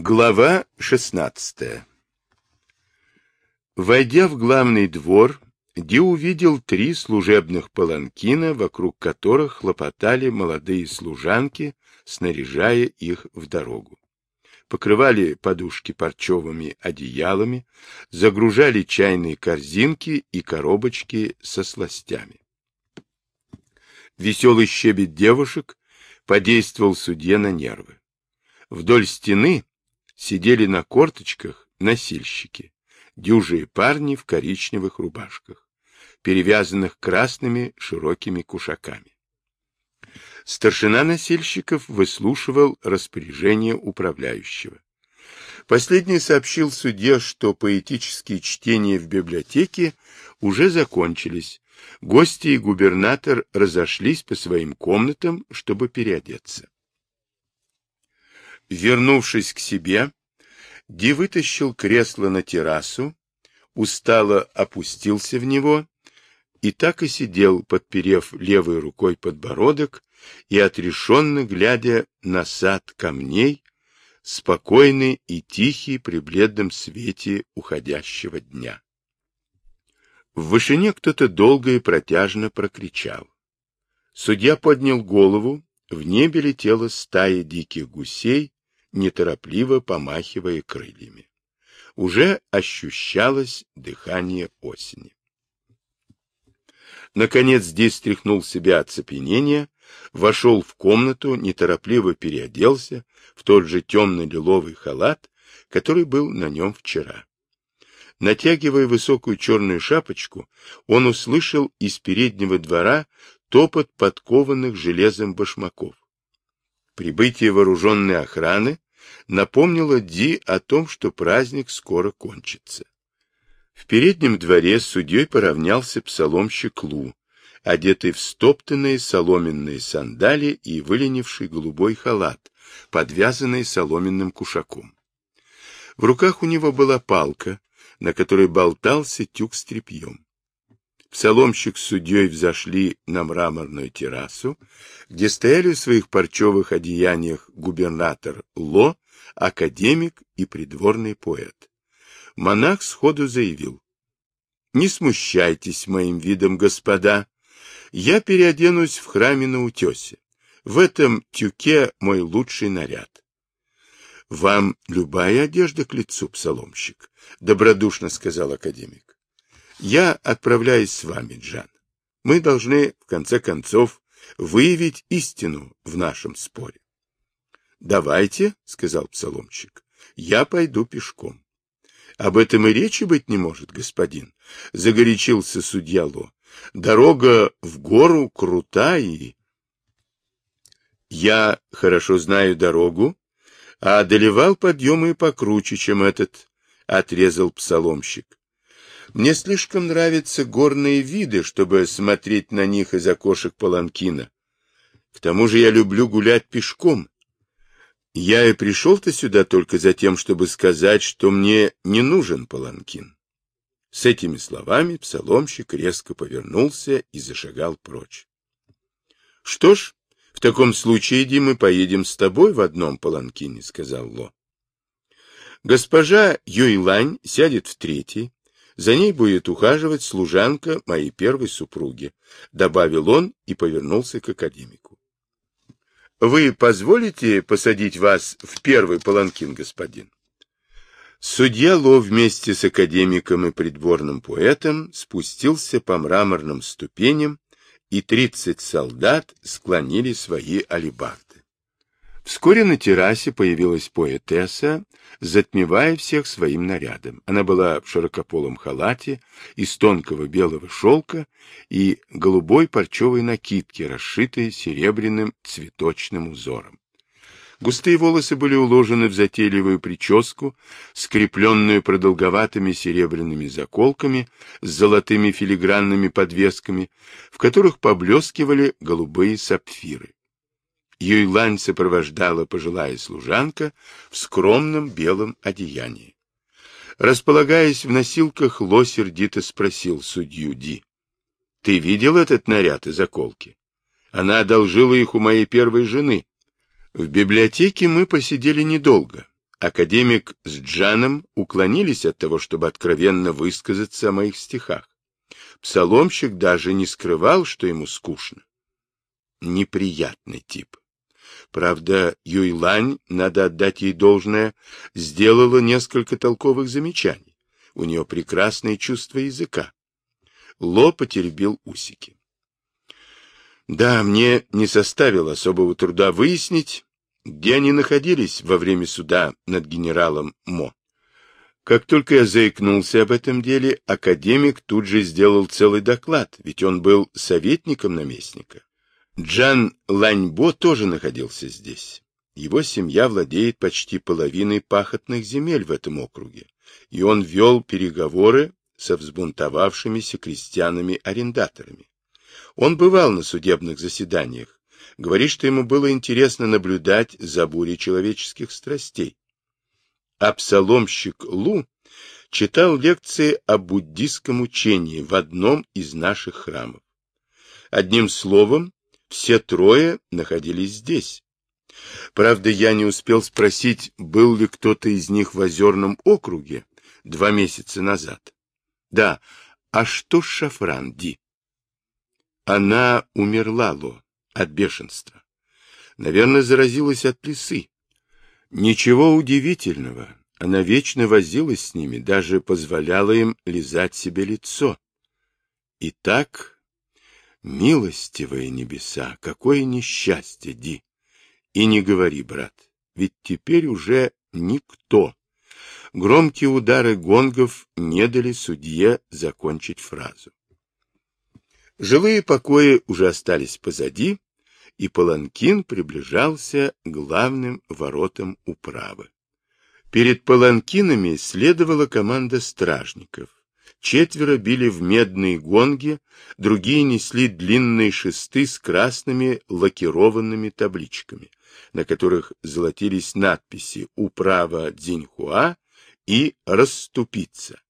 Глава 16 Войдя в главный двор, Ди увидел три служебных паланкина, вокруг которых хлопотали молодые служанки, снаряжая их в дорогу. Покрывали подушки парчевыми одеялами, загружали чайные корзинки и коробочки со сластями. Веселый щебет девушек подействовал судье на нервы. Вдоль стены сидели на корточках носильщики, дюжие парни в коричневых рубашках, перевязанных красными широкими кушаками. Старшина носильщиков выслушивал распоряжение управляющего. Последний сообщил судье, что поэтические чтения в библиотеке уже закончились. Гости и губернатор разошлись по своим комнатам, чтобы переодеться. Вернувшись к себе, Ди вытащил кресло на террасу, устало опустился в него и так и сидел, подперев левой рукой подбородок и отрешенно глядя на сад камней, спокойный и тихий при бледном свете уходящего дня. В вышине кто-то долго и протяжно прокричал. Судья поднял голову, в небе летела стая диких гусей, неторопливо помахивая крыльями. Уже ощущалось дыхание осени. Наконец здесь стряхнул себя оцепенение, вошел в комнату, неторопливо переоделся в тот же темно-лиловый халат, который был на нем вчера. Натягивая высокую черную шапочку, он услышал из переднего двора топот подкованных железом башмаков. Прибытие вооруженной охраны напомнило Ди о том, что праздник скоро кончится. В переднем дворе с судьей поравнялся псаломщик Лу, одетый в стоптанные соломенные сандали и выленивший голубой халат, подвязанный соломенным кушаком. В руках у него была палка, на которой болтался тюк с тряпьем. Псаломщик с судьей взошли на мраморную террасу, где стояли в своих парчевых одеяниях губернатор Ло, академик и придворный поэт. Монах сходу заявил. «Не смущайтесь моим видом, господа. Я переоденусь в храме на утесе. В этом тюке мой лучший наряд». «Вам любая одежда к лицу, псаломщик», — добродушно сказал академик. Я отправляюсь с вами, Джан. Мы должны, в конце концов, выявить истину в нашем споре. — Давайте, — сказал псаломщик, — я пойду пешком. — Об этом и речи быть не может, господин, — загорячился судья Ло. — Дорога в гору крута и... — Я хорошо знаю дорогу, а одолевал подъемы покруче, чем этот, — отрезал псаломщик. Мне слишком нравятся горные виды, чтобы смотреть на них из окошек паланкина. К тому же я люблю гулять пешком. Я и пришел-то сюда только за тем, чтобы сказать, что мне не нужен паланкин. С этими словами псаломщик резко повернулся и зашагал прочь. — Что ж, в таком случае, Ди, мы поедем с тобой в одном паланкине, — сказал Ло. Госпожа Юйлань сядет в третий, за ней будет ухаживать служанка моей первой супруги, — добавил он и повернулся к академику. — Вы позволите посадить вас в первый паланкин, господин? Судья Ло вместе с академиком и придворным поэтом спустился по мраморным ступеням, и тридцать солдат склонили свои алебарды. Вскоре на террасе появилась поэтесса, затмевая всех своим нарядом. Она была в широкополом халате из тонкого белого шелка и голубой парчевой накидке, расшитой серебряным цветочным узором. Густые волосы были уложены в затейливую прическу, скрепленную продолговатыми серебряными заколками с золотыми филигранными подвесками, в которых поблескивали голубые сапфиры. Юйлань сопровождала пожилая служанка в скромном белом одеянии. Располагаясь в носилках, Ло сердито спросил судью Ди. — Ты видел этот наряд и заколки? Она одолжила их у моей первой жены. В библиотеке мы посидели недолго. Академик с Джаном уклонились от того, чтобы откровенно высказаться о моих стихах. Псаломщик даже не скрывал, что ему скучно. Неприятный тип. Правда, Юйлань, надо отдать ей должное, сделала несколько толковых замечаний. У нее прекрасное чувство языка. Ло потеребил усики. Да, мне не составило особого труда выяснить, где они находились во время суда над генералом Мо. Как только я заикнулся об этом деле, академик тут же сделал целый доклад, ведь он был советником наместника. Джан Ланьбо тоже находился здесь. Его семья владеет почти половиной пахотных земель в этом округе, и он вел переговоры со взбунтовавшимися крестьянами-арендаторами. Он бывал на судебных заседаниях, Говорит, что ему было интересно наблюдать за бурей человеческих страстей. А Лу читал лекции о буддийском учении в одном из наших храмов. Одним словом, все трое находились здесь. Правда, я не успел спросить, был ли кто-то из них в Озерном округе два месяца назад. Да, а что с Шафран, Ди? Она умерла, Ло от бешенства. Наверное, заразилась от лисы. Ничего удивительного. Она вечно возилась с ними, даже позволяла им лизать себе лицо. И так, милостивые небеса, какое несчастье, Ди! И не говори, брат, ведь теперь уже никто. Громкие удары гонгов не дали судье закончить фразу. Жилые покои уже остались позади, и паланкин приближался к главным воротам управы. Перед паланкинами следовала команда стражников. Четверо били в медные гонги, другие несли длинные шесты с красными лакированными табличками, на которых золотились надписи «Управа Дзиньхуа» и «Расступиться».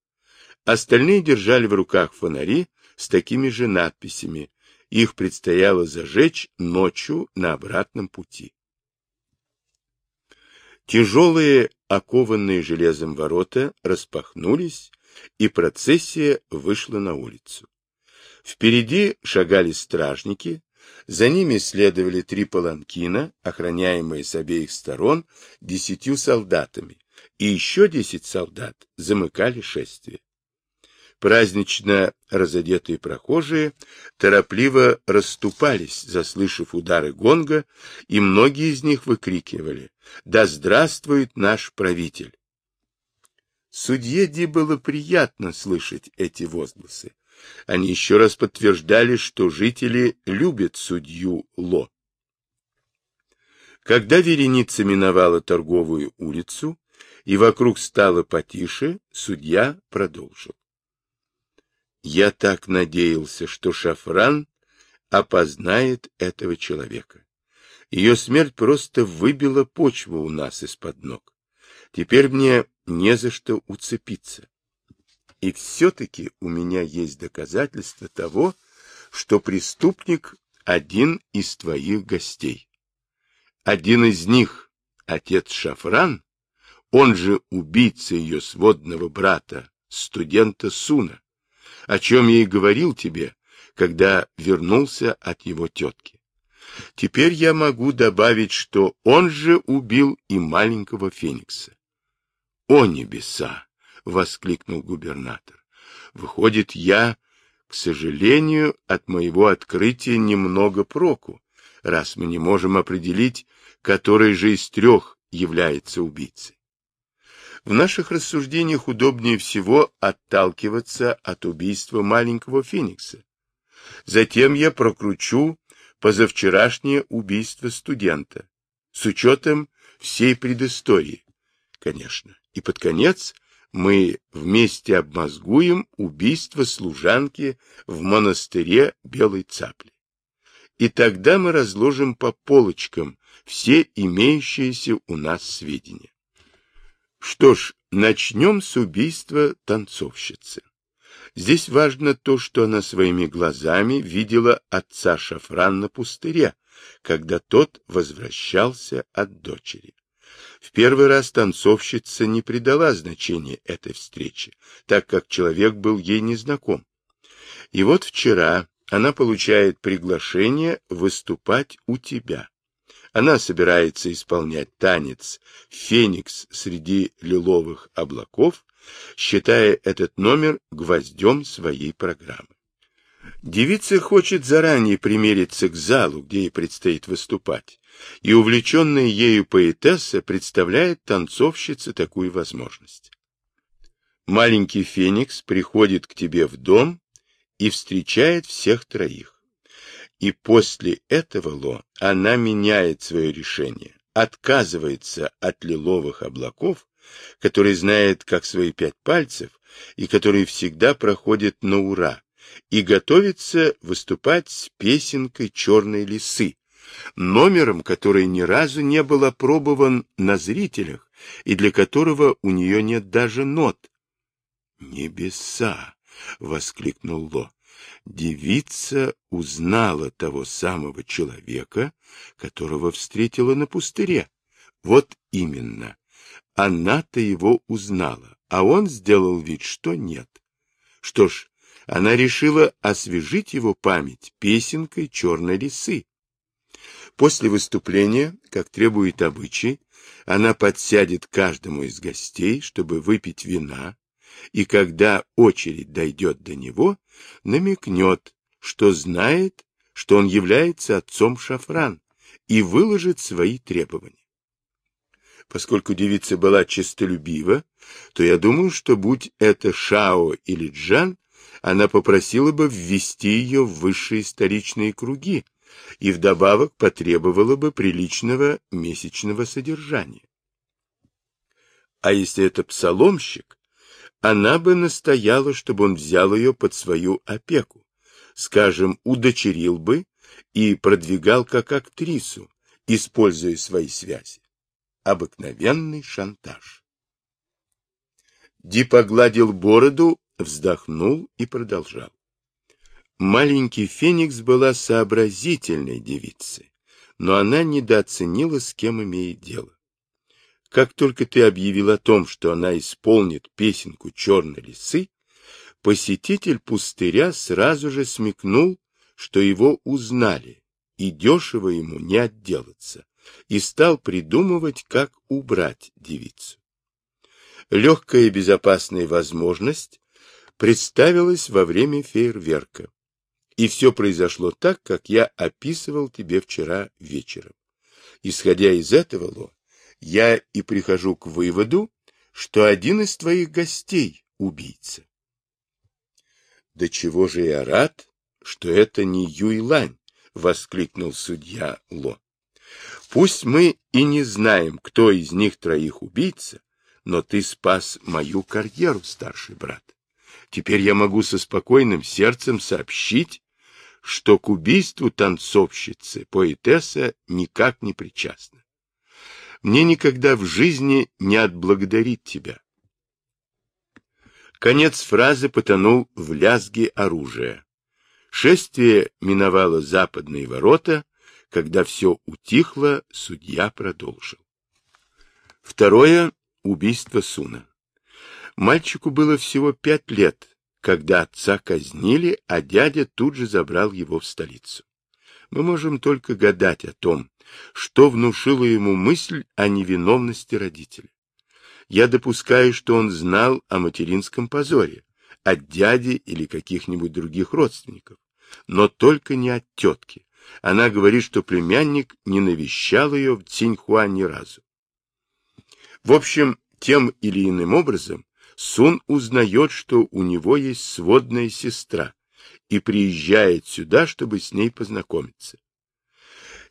Остальные держали в руках фонари с такими же надписями их предстояло зажечь ночью на обратном пути. Тяжелые, окованные железом ворота распахнулись, и процессия вышла на улицу. Впереди шагали стражники, за ними следовали три паланкина, охраняемые с обеих сторон десятью солдатами, и еще десять солдат замыкали шествие. Празднично разодетые прохожие торопливо расступались, заслышав удары гонга, и многие из них выкрикивали «Да здравствует наш правитель!». Судье Ди было приятно слышать эти возгласы. Они еще раз подтверждали, что жители любят судью Ло. Когда вереница миновала торговую улицу и вокруг стало потише, судья продолжил. Я так надеялся, что Шафран опознает этого человека. Ее смерть просто выбила почву у нас из-под ног. Теперь мне не за что уцепиться. И все-таки у меня есть доказательства того, что преступник один из твоих гостей. Один из них, отец Шафран, он же убийца ее сводного брата, студента Суна о чем я и говорил тебе, когда вернулся от его тетки. Теперь я могу добавить, что он же убил и маленького Феникса. — О небеса! — воскликнул губернатор. — Выходит, я, к сожалению, от моего открытия немного проку, раз мы не можем определить, который же из трех является убийцей. В наших рассуждениях удобнее всего отталкиваться от убийства маленького Феникса. Затем я прокручу позавчерашнее убийство студента, с учетом всей предыстории, конечно. И под конец мы вместе обмозгуем убийство служанки в монастыре Белой Цапли. И тогда мы разложим по полочкам все имеющиеся у нас сведения. Что ж, начнем с убийства танцовщицы. Здесь важно то, что она своими глазами видела отца Шафран на пустыре, когда тот возвращался от дочери. В первый раз танцовщица не придала значения этой встрече, так как человек был ей незнаком. И вот вчера она получает приглашение выступать у тебя. Она собирается исполнять танец «Феникс среди лиловых облаков», считая этот номер гвоздем своей программы. Девица хочет заранее примериться к залу, где ей предстоит выступать, и увлеченная ею поэтесса представляет танцовщице такую возможность. Маленький Феникс приходит к тебе в дом и встречает всех троих. И после этого, Ло, она меняет свое решение, отказывается от лиловых облаков, которые знает как свои пять пальцев и которые всегда проходят на ура, и готовится выступать с песенкой «Черной лисы», номером, который ни разу не был опробован на зрителях и для которого у нее нет даже нот. «Небеса!» — воскликнул Ло. Девица узнала того самого человека, которого встретила на пустыре. Вот именно. Она-то его узнала, а он сделал вид, что нет. Что ж, она решила освежить его память песенкой черной лисы. После выступления, как требует обычай, она подсядет каждому из гостей, чтобы выпить вина, и когда очередь дойдет до него, намекнет, что знает, что он является отцом Шафран, и выложит свои требования. Поскольку девица была честолюбива, то я думаю, что будь это Шао или Джан, она попросила бы ввести ее в высшие столичные круги и вдобавок потребовала бы приличного месячного содержания. А если это псаломщик, она бы настояла, чтобы он взял ее под свою опеку, скажем, удочерил бы и продвигал как актрису, используя свои связи. Обыкновенный шантаж. Ди погладил бороду, вздохнул и продолжал. Маленький Феникс была сообразительной девицей, но она недооценила, с кем имеет дело. Как только ты объявил о том, что она исполнит песенку «Черной лисы», посетитель пустыря сразу же смекнул, что его узнали, и дешево ему не отделаться, и стал придумывать, как убрать девицу. Легкая и безопасная возможность представилась во время фейерверка. И все произошло так, как я описывал тебе вчера вечером. Исходя из этого, Ло, я и прихожу к выводу, что один из твоих гостей — убийца. Да чего же я рад, что это не Юйлань, — воскликнул судья Ло. Пусть мы и не знаем, кто из них троих убийца, но ты спас мою карьеру, старший брат. Теперь я могу со спокойным сердцем сообщить, что к убийству танцовщицы поэтесса никак не причастна мне никогда в жизни не отблагодарить тебя. Конец фразы потонул в лязге оружия. Шествие миновало западные ворота, когда все утихло, судья продолжил. Второе — убийство Суна. Мальчику было всего пять лет, когда отца казнили, а дядя тут же забрал его в столицу. Мы можем только гадать о том, что внушило ему мысль о невиновности родителя. Я допускаю, что он знал о материнском позоре, от дяди или каких-нибудь других родственников, но только не от тетки. Она говорит, что племянник не навещал ее в Циньхуа ни разу. В общем, тем или иным образом Сун узнает, что у него есть сводная сестра, и приезжает сюда, чтобы с ней познакомиться.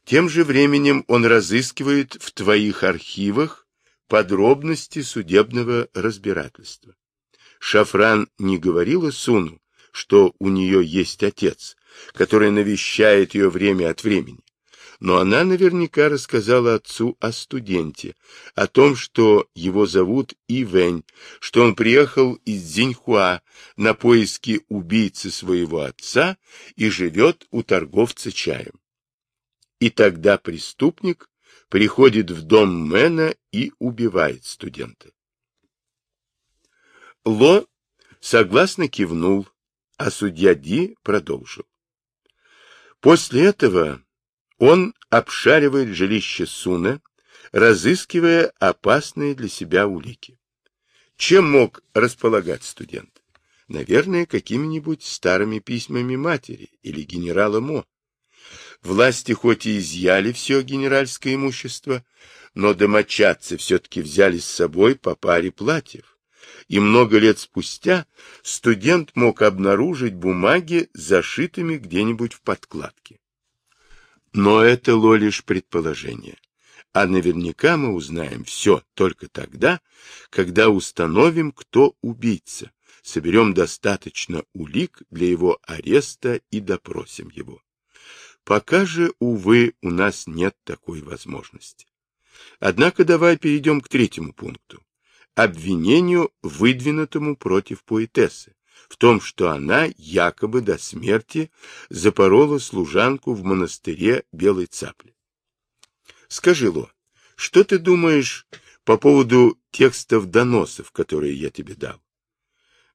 Тем же временем он разыскивает в твоих архивах подробности судебного разбирательства. Шафран не говорила Суну, что у нее есть отец, который навещает ее время от времени. Но она наверняка рассказала отцу о студенте, о том, что его зовут Ивэнь, что он приехал из Зиньхуа на поиски убийцы своего отца и живет у торговца чаем. И тогда преступник приходит в дом Мэна и убивает студента. Ло согласно кивнул, а судья Ди продолжил. После этого он обшаривает жилище Суна, разыскивая опасные для себя улики. Чем мог располагать студент? Наверное, какими-нибудь старыми письмами матери или генерала Мо. Власти хоть и изъяли все генеральское имущество, но домочадцы все-таки взяли с собой по паре платьев. И много лет спустя студент мог обнаружить бумаги, зашитыми где-нибудь в подкладке. Но это ло лишь предположение. А наверняка мы узнаем все только тогда, когда установим, кто убийца, соберем достаточно улик для его ареста и допросим его. Пока же, увы, у нас нет такой возможности. Однако давай перейдем к третьему пункту. Обвинению, выдвинутому против поэтессы, в том, что она якобы до смерти запорола служанку в монастыре Белой Цапли. Скажи, Ло, что ты думаешь по поводу текстов доносов, которые я тебе дал?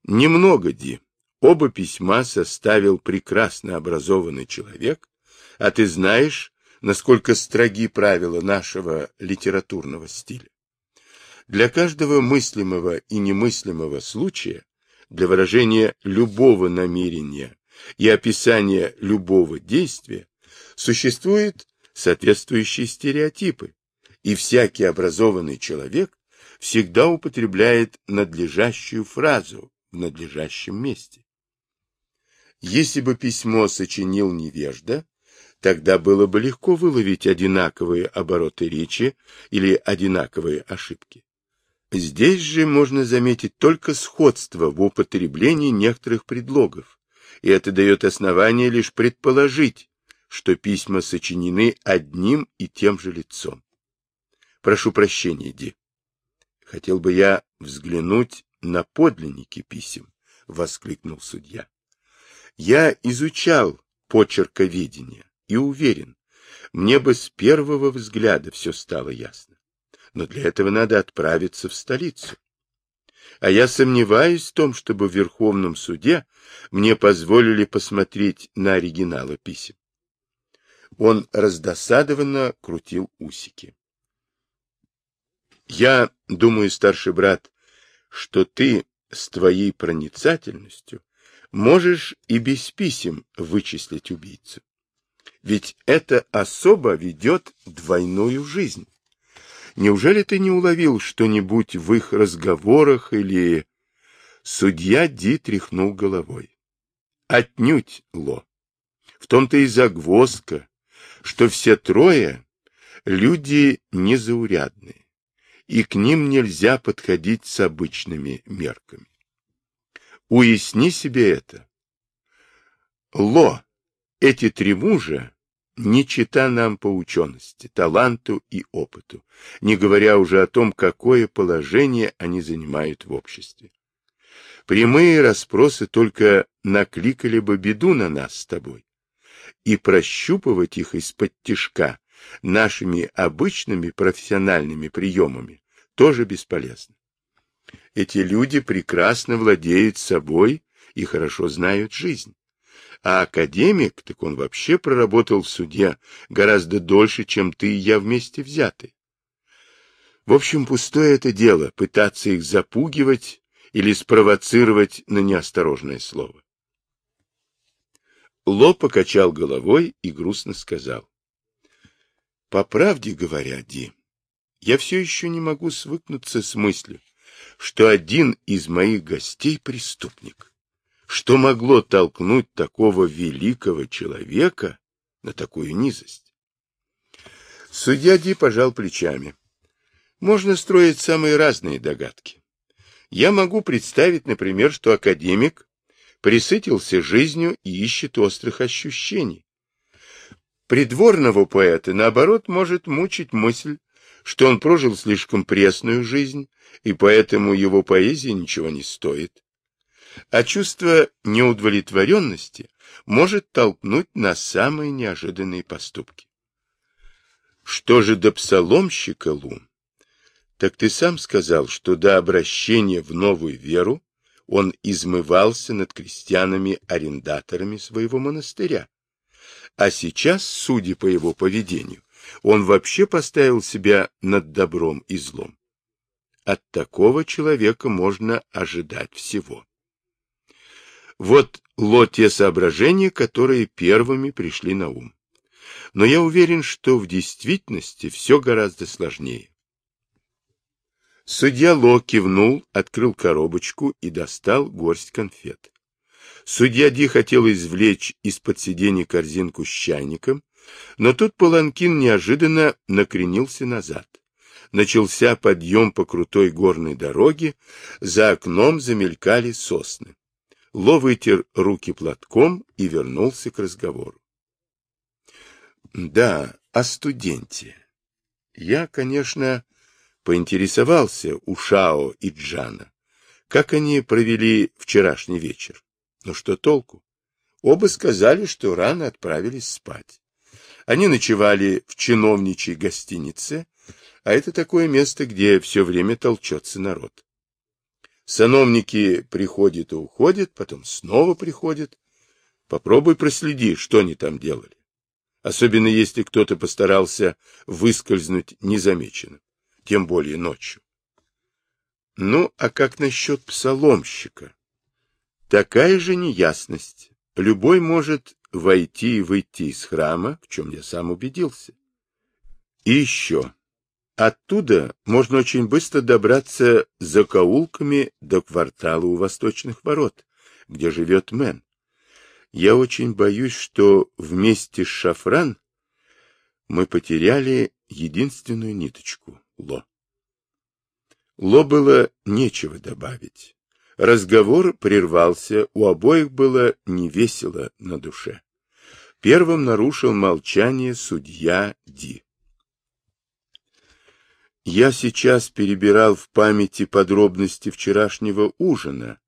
Немного, Ди. Оба письма составил прекрасно образованный человек, а ты знаешь, насколько строги правила нашего литературного стиля. Для каждого мыслимого и немыслимого случая, для выражения любого намерения и описания любого действия, существуют соответствующие стереотипы, и всякий образованный человек всегда употребляет надлежащую фразу в надлежащем месте. Если бы письмо сочинил невежда, тогда было бы легко выловить одинаковые обороты речи или одинаковые ошибки. Здесь же можно заметить только сходство в употреблении некоторых предлогов, и это дает основание лишь предположить, что письма сочинены одним и тем же лицом. Прошу прощения, Ди. Хотел бы я взглянуть на подлинники писем, — воскликнул судья. Я изучал почерковедение и уверен, мне бы с первого взгляда все стало ясно. Но для этого надо отправиться в столицу. А я сомневаюсь в том, чтобы в Верховном суде мне позволили посмотреть на оригиналы писем. Он раздосадованно крутил усики. Я думаю, старший брат, что ты с твоей проницательностью можешь и без писем вычислить убийцу. Ведь эта особа ведет двойную жизнь. Неужели ты не уловил что-нибудь в их разговорах или... Судья Ди тряхнул головой. Отнюдь, Ло. В том-то и загвоздка, что все трое люди незаурядные, и к ним нельзя подходить с обычными мерками. Уясни себе это. Ло, эти три мужа не чита нам по учености, таланту и опыту, не говоря уже о том, какое положение они занимают в обществе. Прямые расспросы только накликали бы беду на нас с тобой, и прощупывать их из-под тишка нашими обычными профессиональными приемами тоже бесполезно. Эти люди прекрасно владеют собой и хорошо знают жизнь. А академик, так он вообще проработал в суде гораздо дольше, чем ты и я вместе взяты. В общем, пустое это дело — пытаться их запугивать или спровоцировать на неосторожное слово. Ло покачал головой и грустно сказал. — По правде говоря, Ди, я все еще не могу свыкнуться с мыслью, что один из моих гостей — преступник. Что могло толкнуть такого великого человека на такую низость? Судья Ди пожал плечами. Можно строить самые разные догадки. Я могу представить, например, что академик присытился жизнью и ищет острых ощущений. Придворного поэта, наоборот, может мучить мысль, что он прожил слишком пресную жизнь, и поэтому его поэзия ничего не стоит а чувство неудовлетворенности может толкнуть на самые неожиданные поступки. Что же до псаломщика, Лу? Так ты сам сказал, что до обращения в новую веру он измывался над крестьянами-арендаторами своего монастыря. А сейчас, судя по его поведению, он вообще поставил себя над добром и злом. От такого человека можно ожидать всего. Вот ло те соображения, которые первыми пришли на ум. Но я уверен, что в действительности все гораздо сложнее. Судья Ло кивнул, открыл коробочку и достал горсть конфет. Судья Ди хотел извлечь из-под сиденья корзинку с чайником, но тут Паланкин неожиданно накренился назад. Начался подъем по крутой горной дороге, за окном замелькали сосны. Ло вытер руки платком и вернулся к разговору. Да, о студенте. Я, конечно, поинтересовался у Шао и Джана, как они провели вчерашний вечер. Но что толку? Оба сказали, что рано отправились спать. Они ночевали в чиновничьей гостинице, а это такое место, где все время толчется народ. Сановники приходят и уходят, потом снова приходят. Попробуй проследи, что они там делали. Особенно если кто-то постарался выскользнуть незамеченным, тем более ночью. Ну, а как насчет псаломщика? Такая же неясность. Любой может войти и выйти из храма, в чем я сам убедился. И еще. Оттуда можно очень быстро добраться за каулками до квартала у восточных ворот, где живет Мэн. Я очень боюсь, что вместе с Шафран мы потеряли единственную ниточку — Ло. Ло было нечего добавить. Разговор прервался, у обоих было невесело на душе. Первым нарушил молчание судья Ди. Я сейчас перебирал в памяти подробности вчерашнего ужина.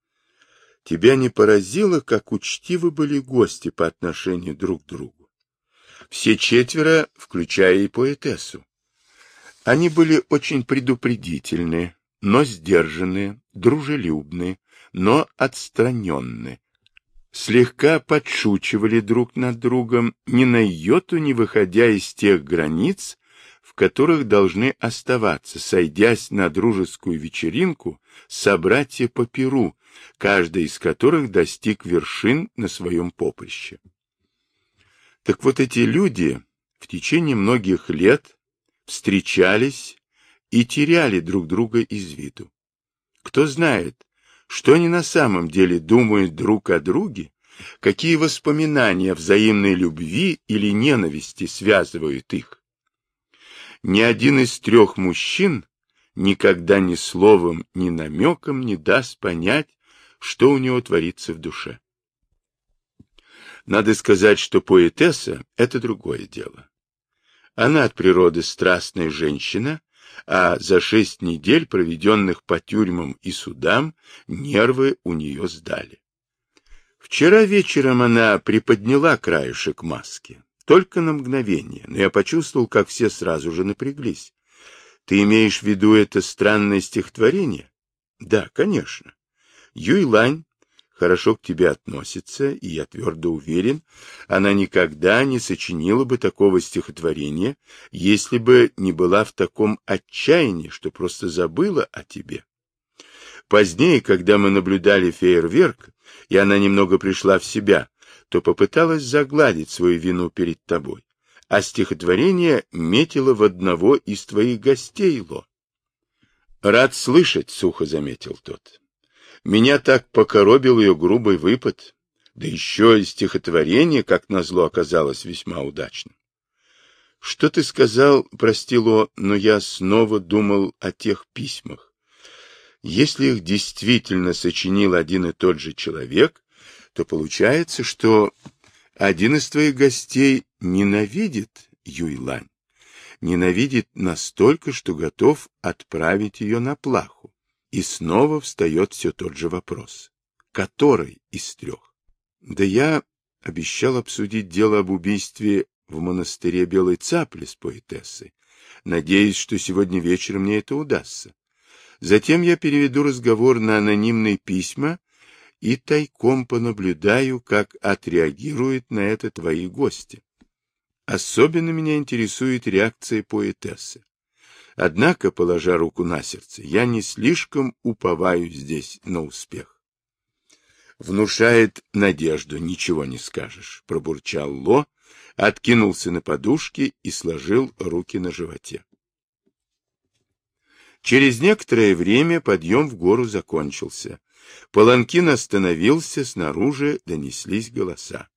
Тебя не поразило, как учтивы были гости по отношению друг к другу? Все четверо, включая и поэтессу. Они были очень предупредительны, но сдержанные, дружелюбные, но отстраненные. Слегка подшучивали друг над другом, ни на йоту не выходя из тех границ, которых должны оставаться, сойдясь на дружескую вечеринку, собратья по Перу, каждый из которых достиг вершин на своем поприще. Так вот эти люди в течение многих лет встречались и теряли друг друга из виду. Кто знает, что они на самом деле думают друг о друге, какие воспоминания взаимной любви или ненависти связывают их. Ни один из трех мужчин никогда ни словом, ни намеком не даст понять, что у него творится в душе. Надо сказать, что поэтесса — это другое дело. Она от природы страстная женщина, а за шесть недель, проведенных по тюрьмам и судам, нервы у нее сдали. Вчера вечером она приподняла краешек маски. Только на мгновение, но я почувствовал, как все сразу же напряглись. Ты имеешь в виду это странное стихотворение? Да, конечно. Юйлань хорошо к тебе относится, и я твердо уверен, она никогда не сочинила бы такого стихотворения, если бы не была в таком отчаянии, что просто забыла о тебе. Позднее, когда мы наблюдали фейерверк, и она немного пришла в себя, то попыталась загладить свою вину перед тобой, а стихотворение метило в одного из твоих гостей, Ло. Рад слышать, сухо заметил тот. Меня так покоробил ее грубый выпад, да еще и стихотворение, как назло, оказалось весьма удачным. Что ты сказал, прости, Ло, но я снова думал о тех письмах. Если их действительно сочинил один и тот же человек, то получается, что один из твоих гостей ненавидит Юйлань. Ненавидит настолько, что готов отправить ее на плаху. И снова встает все тот же вопрос. Который из трех? Да я обещал обсудить дело об убийстве в монастыре Белой Цапли с поэтессой. Надеюсь, что сегодня вечером мне это удастся. Затем я переведу разговор на анонимные письма и тайком понаблюдаю, как отреагируют на это твои гости. Особенно меня интересует реакция поэтессы. Однако, положа руку на сердце, я не слишком уповаю здесь на успех. Внушает надежду, ничего не скажешь, пробурчал Ло, откинулся на подушке и сложил руки на животе. Через некоторое время подъем в гору закончился. Паланкин остановился, снаружи донеслись голоса.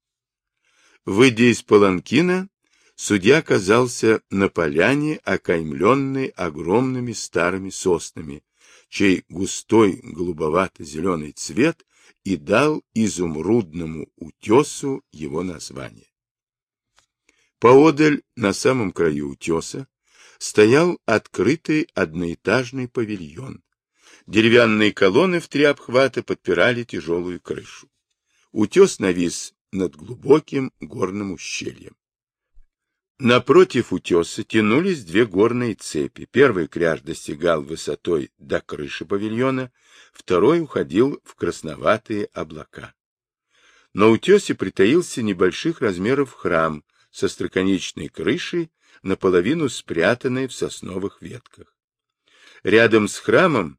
Выйдя из Паланкина, судья оказался на поляне, окаймленной огромными старыми соснами, чей густой голубовато-зеленый цвет и дал изумрудному утесу его название. Поодаль, на самом краю утеса, стоял открытый одноэтажный павильон. Деревянные колонны в три обхвата подпирали тяжелую крышу. Утес навис над глубоким горным ущельем. Напротив утеса тянулись две горные цепи. Первый кряж достигал высотой до крыши павильона, второй уходил в красноватые облака. На утесе притаился небольших размеров храм со строконечной крышей, наполовину спрятанной в сосновых ветках. Рядом с храмом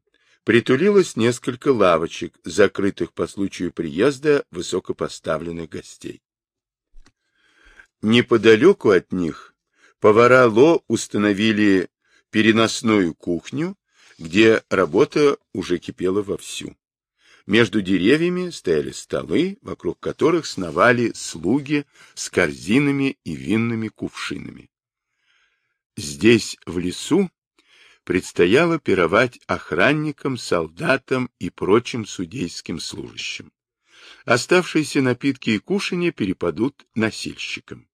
притулилось несколько лавочек, закрытых по случаю приезда высокопоставленных гостей. Неподалеку от них повара Ло установили переносную кухню, где работа уже кипела вовсю. Между деревьями стояли столы, вокруг которых сновали слуги с корзинами и винными кувшинами. Здесь, в лесу, предстояло пировать охранникам, солдатам и прочим судейским служащим. Оставшиеся напитки и кушанья перепадут носильщикам.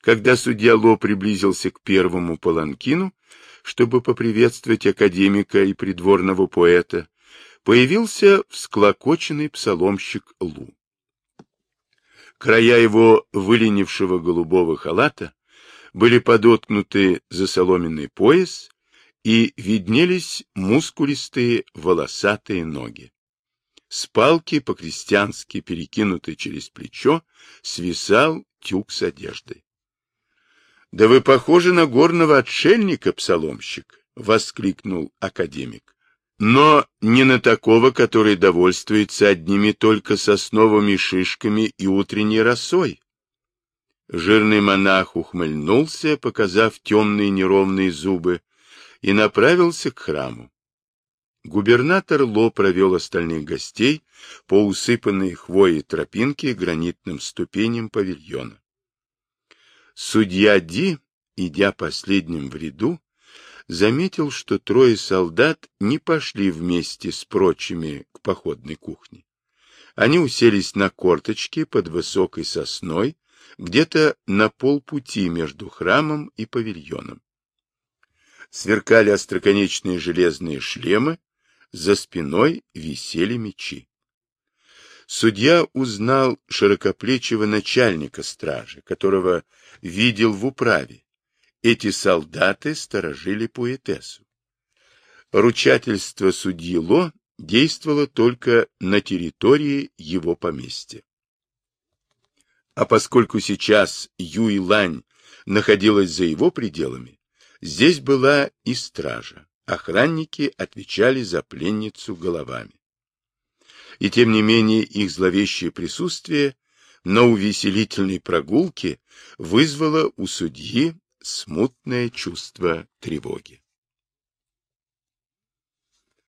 Когда судья Ло приблизился к первому паланкину, чтобы поприветствовать академика и придворного поэта, появился всклокоченный псаломщик Лу. Края его выленившего голубого халата были подоткнуты за соломенный пояс и виднелись мускулистые волосатые ноги. С палки, по-крестьянски перекинутой через плечо, свисал тюк с одеждой. — Да вы похожи на горного отшельника, псаломщик! — воскликнул академик. — Но не на такого, который довольствуется одними только сосновыми шишками и утренней росой. Жирный монах ухмыльнулся, показав темные неровные зубы, и направился к храму. Губернатор Ло провел остальных гостей по усыпанной хвоей тропинке гранитным ступеням павильона. Судья Ди, идя последним в ряду, заметил, что трое солдат не пошли вместе с прочими к походной кухне. Они уселись на корточки под высокой сосной, где-то на полпути между храмом и павильоном. Сверкали остроконечные железные шлемы, за спиной висели мечи судья узнал широкоплечего начальника стражи, которого видел в управе. Эти солдаты сторожили поэтессу. Ручательство судьи Ло действовало только на территории его поместья. А поскольку сейчас Юй Лань находилась за его пределами, здесь была и стража. Охранники отвечали за пленницу головами и тем не менее их зловещее присутствие на увеселительной прогулке вызвало у судьи смутное чувство тревоги.